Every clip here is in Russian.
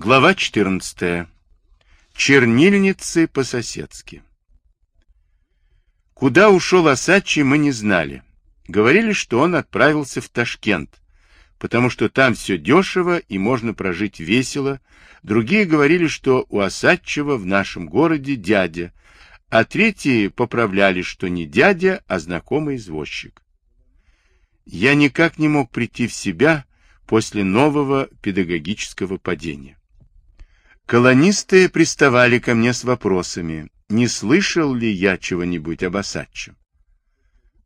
Глава 14. Чернильницы по-соседски. Куда ушел Осадчий, мы не знали. Говорили, что он отправился в Ташкент, потому что там все дешево и можно прожить весело. Другие говорили, что у Осадчего в нашем городе дядя, а третьи поправляли, что не дядя, а знакомый извозчик. Я никак не мог прийти в себя после нового педагогического падения. Колонисты приставали ко мне с вопросами, не слышал ли я чего-нибудь об Асадче.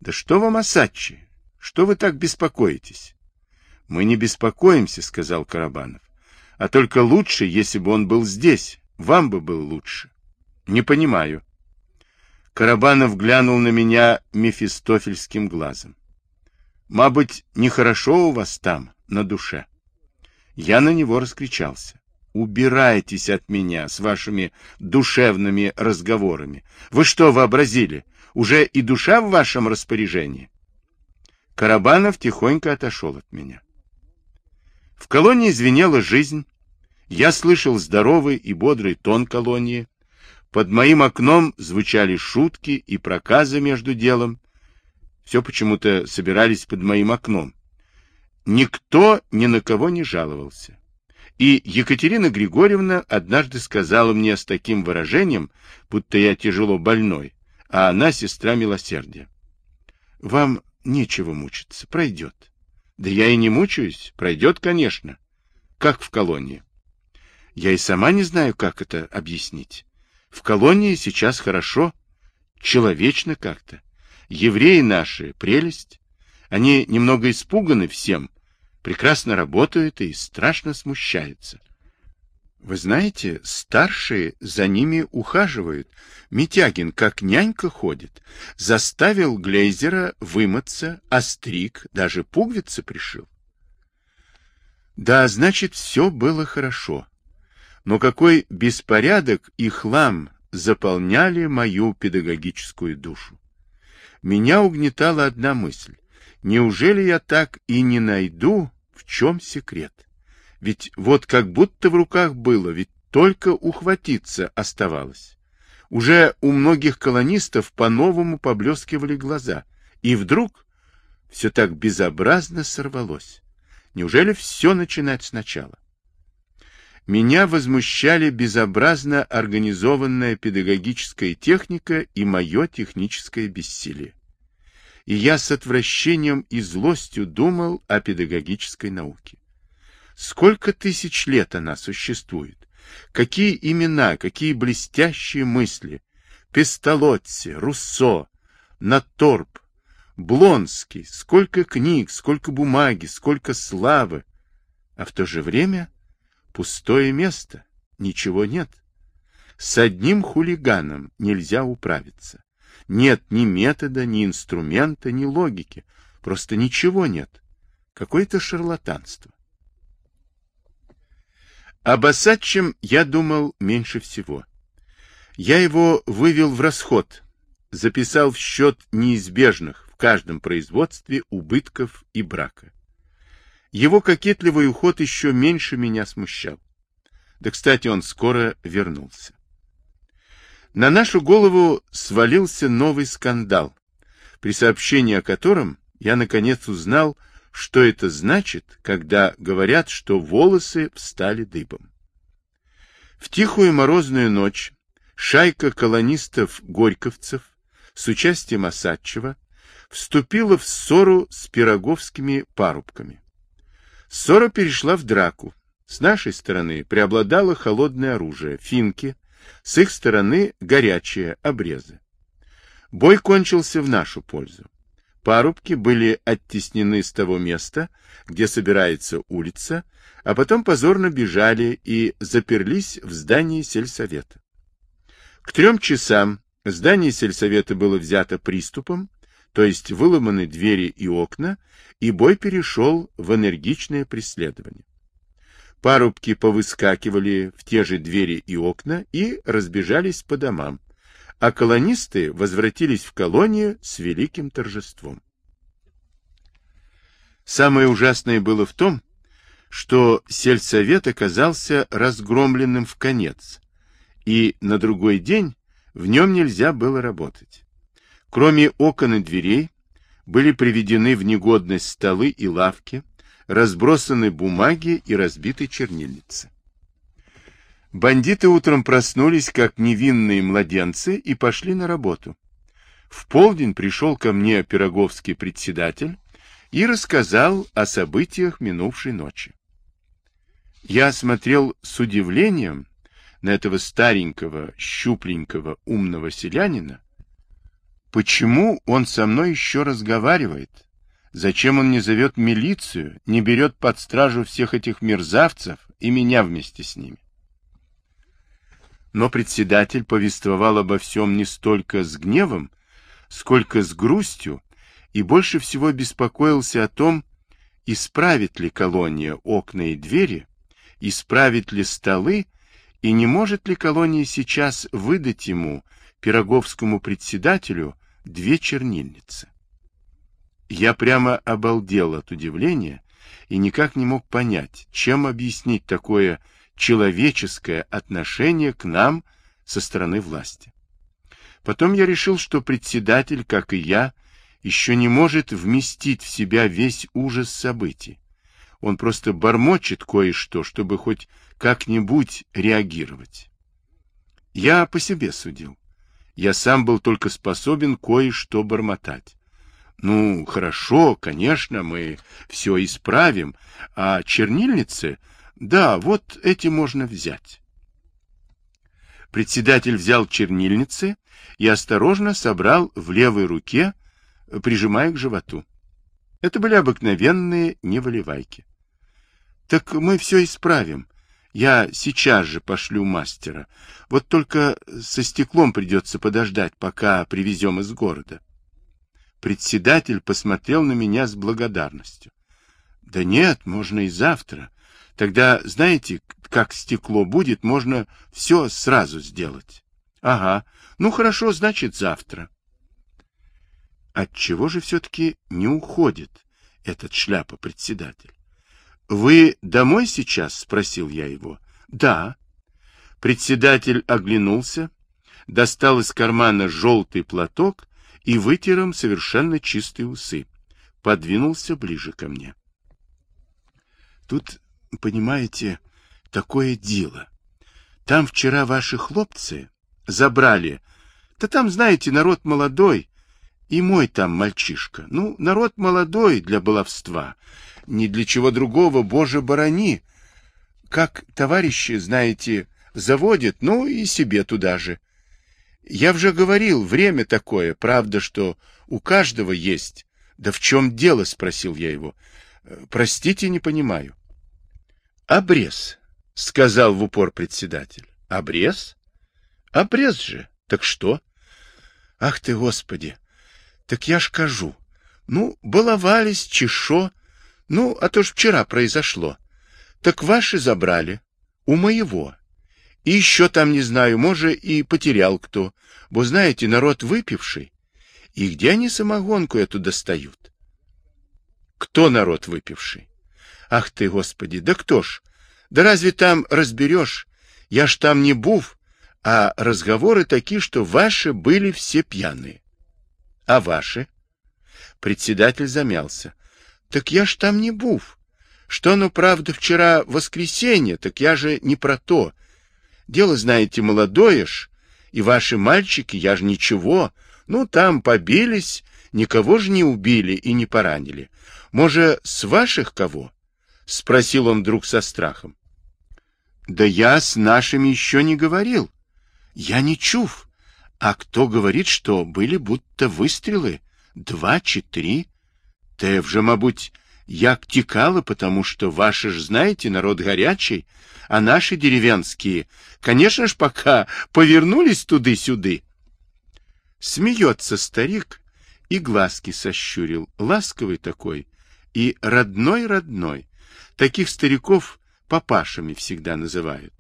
Да что вам Асадчи? Что вы так беспокоитесь? Мы не беспокоимся, сказал Карабанов. А только лучше, если бы он был здесь. Вам бы был лучше. Не понимаю. Карабанов глянул на меня мефистофельским глазом. Мабуть, нехорошо у вас там, на душе. Я на него раскричался. Убирайтесь от меня с вашими душевными разговорами. Вы что вообразили? Уже и душа в вашем распоряжении? Карабанов тихонько отошел от меня. В колонии звенела жизнь. Я слышал здоровый и бодрый тон колонии. Под моим окном звучали шутки и проказы между делом. Все почему-то собирались под моим окном. Никто ни на кого не жаловался. И Екатерина Григорьевна однажды сказала мне с таким выражением, будто я тяжело больной, а она сестра милосердия. Вам нечего мучиться, пройдет. Да я и не мучаюсь, пройдет, конечно. Как в колонии. Я и сама не знаю, как это объяснить. В колонии сейчас хорошо, человечно как-то. Евреи наши — прелесть. Они немного испуганы всем, прекрасно работают и страшно смущаются. Вы знаете, старшие за ними ухаживают. Митягин, как нянька, ходит. Заставил Глейзера вымыться, остриг, даже пуговицы пришил. Да, значит, все было хорошо. Но какой беспорядок и хлам заполняли мою педагогическую душу. Меня угнетала одна мысль. Неужели я так и не найду, в чем секрет? Ведь вот как будто в руках было, ведь только ухватиться оставалось. Уже у многих колонистов по-новому поблескивали глаза. И вдруг все так безобразно сорвалось. Неужели все начинать сначала? Меня возмущали безобразно организованная педагогическая техника и мое техническое бессилие и я с отвращением и злостью думал о педагогической науке. Сколько тысяч лет она существует? Какие имена, какие блестящие мысли? Пестолотти, Руссо, Наторп, Блонский, сколько книг, сколько бумаги, сколько славы. А в то же время пустое место, ничего нет. С одним хулиганом нельзя управиться. Нет ни метода, ни инструмента, ни логики. Просто ничего нет. Какое-то шарлатанство. Об Осадчем я думал меньше всего. Я его вывел в расход, записал в счет неизбежных в каждом производстве убытков и брака. Его кокетливый уход еще меньше меня смущал. Да, кстати, он скоро вернулся. На нашу голову свалился новый скандал, при сообщении о котором я наконец узнал, что это значит, когда говорят, что волосы встали дыбом. В тихую морозную ночь шайка колонистов-горьковцев с участием Осадчева вступила в ссору с пироговскими парубками. Ссора перешла в драку. С нашей стороны преобладало холодное оружие, финки, с их стороны горячие обрезы. Бой кончился в нашу пользу. Парубки были оттеснены с того места, где собирается улица, а потом позорно бежали и заперлись в здании сельсовета. К трем часам здание сельсовета было взято приступом, то есть выломаны двери и окна, и бой перешел в энергичное преследование. Парубки повыскакивали в те же двери и окна и разбежались по домам, а колонисты возвратились в колонию с великим торжеством. Самое ужасное было в том, что сельсовет оказался разгромленным в конец, и на другой день в нем нельзя было работать. Кроме окон и дверей, были приведены в негодность столы и лавки, разбросаны бумаги и разбиты чернильницы. Бандиты утром проснулись, как невинные младенцы, и пошли на работу. В полдень пришел ко мне пироговский председатель и рассказал о событиях минувшей ночи. Я смотрел с удивлением на этого старенького, щупленького, умного селянина. Почему он со мной еще разговаривает? Зачем он не зовет милицию, не берет под стражу всех этих мерзавцев и меня вместе с ними? Но председатель повествовал обо всем не столько с гневом, сколько с грустью, и больше всего беспокоился о том, исправит ли колония окна и двери, исправит ли столы, и не может ли колония сейчас выдать ему, пироговскому председателю, две чернильницы. Я прямо обалдел от удивления и никак не мог понять, чем объяснить такое человеческое отношение к нам со стороны власти. Потом я решил, что председатель, как и я, еще не может вместить в себя весь ужас событий. Он просто бормочет кое-что, чтобы хоть как-нибудь реагировать. Я по себе судил. Я сам был только способен кое-что бормотать. Ну, хорошо, конечно, мы все исправим, а чернильницы да, вот эти можно взять. Председатель взял чернильницы и осторожно собрал в левой руке, прижимая к животу. Это были обыкновенные невыливайки. Так мы все исправим. Я сейчас же пошлю мастера. Вот только со стеклом придется подождать, пока привезем из города. Председатель посмотрел на меня с благодарностью. Да нет, можно и завтра. Тогда, знаете, как стекло будет, можно все сразу сделать. Ага, ну хорошо, значит, завтра. Отчего же все-таки не уходит этот шляпа-председатель? Вы домой сейчас? Спросил я его. Да. Председатель оглянулся, достал из кармана желтый платок и вытер им совершенно чистые усы. Подвинулся ближе ко мне. Тут понимаете, такое дело. Там вчера ваши хлопцы забрали. Да там, знаете, народ молодой. И мой там мальчишка. Ну, народ молодой для баловства. Ни для чего другого, боже, борони. Как товарищи, знаете, заводят, ну и себе туда же. Я уже говорил, время такое, правда, что у каждого есть. Да в чем дело, спросил я его. Простите, не понимаю. Обрез, сказал в упор председатель. Обрез? Обрез же. Так что? Ах ты, Господи! Так я ж кажу. Ну, баловались, чешо. Ну, а то ж вчера произошло. Так ваши забрали. У моего. И еще там, не знаю, может, и потерял кто. Бо, знаете, народ выпивший. И где они самогонку эту достают? Кто народ выпивший? Ах ты, Господи, да кто ж? Да разве там разберешь? Я ж там не був, а разговоры такие, что ваши были все пьяные. А ваши? Председатель замялся. Так я ж там не був. Что, ну, правда, вчера воскресенье, так я же не про то. Дело, знаете, молодое ж, и ваши мальчики, я же ничего. Ну, там побились, никого же не убили и не поранили. Может, с ваших кого? — спросил он вдруг со страхом. — Да я с нашими еще не говорил. Я не чув. А кто говорит, что были будто выстрелы? Два чи три? Те вже, мабуть, як тікали, потому что ваши ж, знаете, народ горячий, а наши деревенские, конечно ж, пока повернулись туды-сюды. Смеется старик и глазки сощурил, ласковый такой и родной-родной. Таких стариков папашами всегда называют.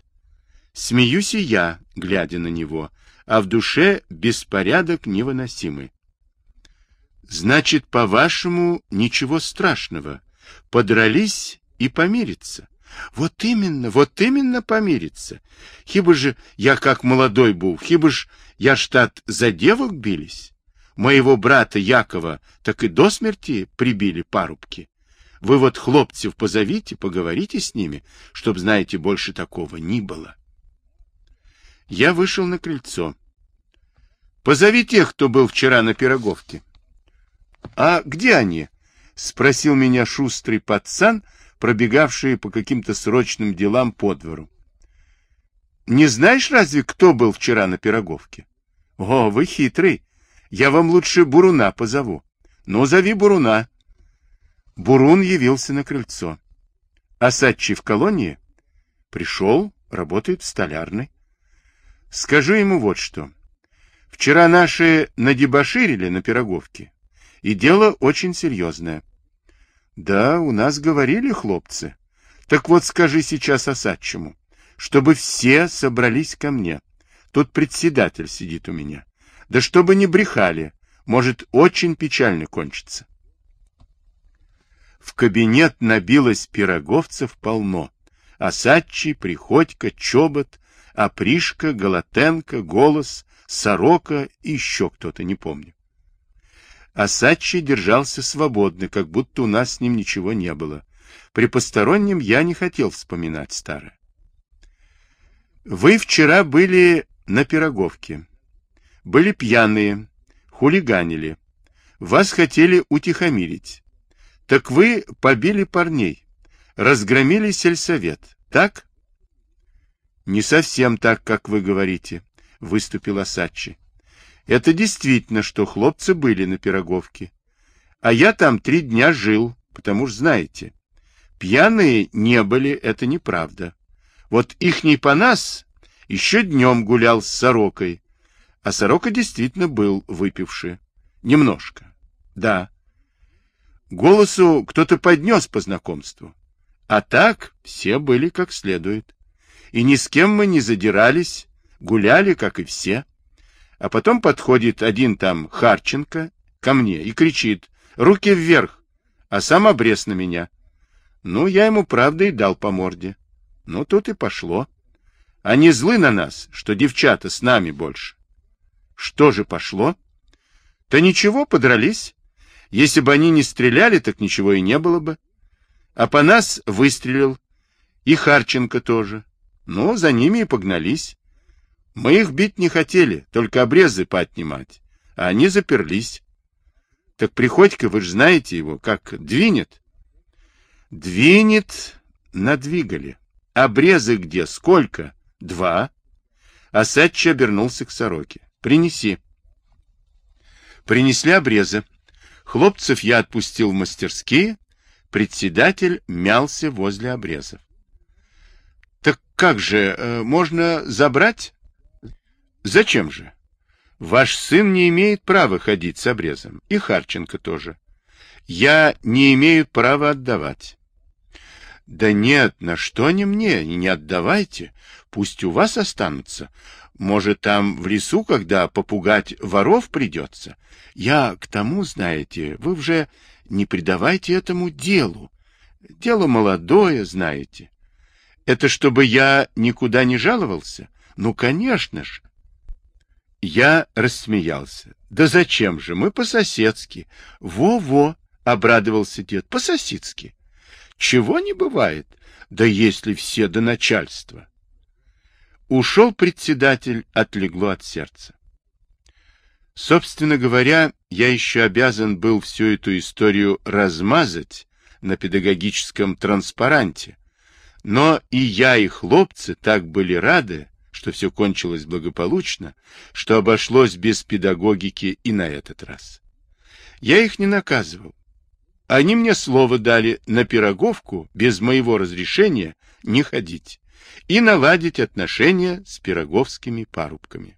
Смеюсь и я, глядя на него, а в душе беспорядок невыносимый. Значит, по-вашему, ничего страшного. Подрались и помириться. Вот именно, вот именно помириться. Хиба же я как молодой был, хиба ж я штат за девок бились. Моего брата Якова так и до смерти прибили парубки. Вы вот хлопцев позовите, поговорите с ними, чтоб, знаете, больше такого не было. Я вышел на крыльцо. Позови тех, кто был вчера на пироговке. — А где они? — спросил меня шустрый пацан, пробегавший по каким-то срочным делам по двору. — Не знаешь разве, кто был вчера на пироговке? — О, вы хитрый. Я вам лучше Буруна позову. Ну, зови Буруна. Бурун явился на крыльцо. Осадчий в колонии? Пришел, работает в столярной. Скажу ему вот что. Вчера наши надебоширили на пироговке, и дело очень серьезное. Да, у нас говорили хлопцы. Так вот скажи сейчас Осадчему, чтобы все собрались ко мне. Тут председатель сидит у меня. Да чтобы не брехали, может очень печально кончиться. В кабинет набилось пироговцев полно. Осадчий, Приходько, Чобот, Опришка, Голотенко, Голос, Сорока и еще кто-то, не помню. Осадчий держался свободно, как будто у нас с ним ничего не было. При постороннем я не хотел вспоминать старое. Вы вчера были на Пироговке. Были пьяные, хулиганили. Вас хотели утихомирить. Так вы побили парней, разгромили сельсовет, так? Не совсем так, как вы говорите, выступил Осадчий. Это действительно, что хлопцы были на Пироговке. А я там три дня жил, потому что, знаете, пьяные не были, это неправда. Вот ихний нас еще днем гулял с сорокой, а сорока действительно был выпивший. Немножко. Да. Голосу кто-то поднес по знакомству. А так все были как следует и ни с кем мы не задирались, гуляли, как и все. А потом подходит один там Харченко ко мне и кричит «Руки вверх!», а сам обрез на меня. Ну, я ему правда и дал по морде. Ну, тут и пошло. Они злы на нас, что девчата с нами больше. Что же пошло? Да ничего, подрались. Если бы они не стреляли, так ничего и не было бы. А по нас выстрелил. И Харченко тоже. Ну, за ними и погнались. Мы их бить не хотели, только обрезы поотнимать. А они заперлись. Так Приходько, вы же знаете его, как двинет. Двинет, надвигали. Обрезы где? Сколько? Два. А Сатчи обернулся к сороке. Принеси. Принесли обрезы. Хлопцев я отпустил в мастерские. Председатель мялся возле обрезов. Как же, э, можно забрать? Зачем же? Ваш сын не имеет права ходить с обрезом. И Харченко тоже. Я не имею права отдавать. Да нет, на что они мне? Не отдавайте. Пусть у вас останутся. Может, там в лесу, когда попугать воров придется. Я к тому, знаете, вы уже не придавайте этому делу. Дело молодое, знаете. Это чтобы я никуда не жаловался? Ну, конечно же. Я рассмеялся. Да зачем же? Мы по-соседски. Во-во, обрадовался дед, по-соседски. Чего не бывает? Да если все до начальства. Ушел председатель, отлегло от сердца. Собственно говоря, я еще обязан был всю эту историю размазать на педагогическом транспаранте, но и я, и хлопцы так были рады, что все кончилось благополучно, что обошлось без педагогики и на этот раз. Я их не наказывал. Они мне слово дали на пироговку без моего разрешения не ходить и наладить отношения с пироговскими парубками.